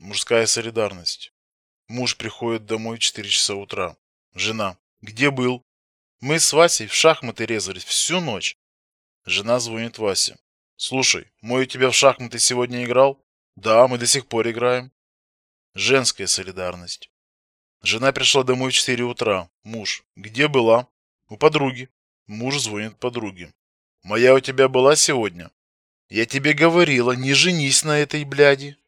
Мужская солидарность. Муж приходит домой в 4 часа утра. Жена. Где был? Мы с Васей в шахматы резались всю ночь. Жена звонит Васе. Слушай, мой у тебя в шахматы сегодня играл? Да, мы до сих пор играем. Женская солидарность. Жена пришла домой в 4 утра. Муж. Где была? У подруги. Муж звонит подруге. Моя у тебя была сегодня? Я тебе говорила, не женись на этой бляди.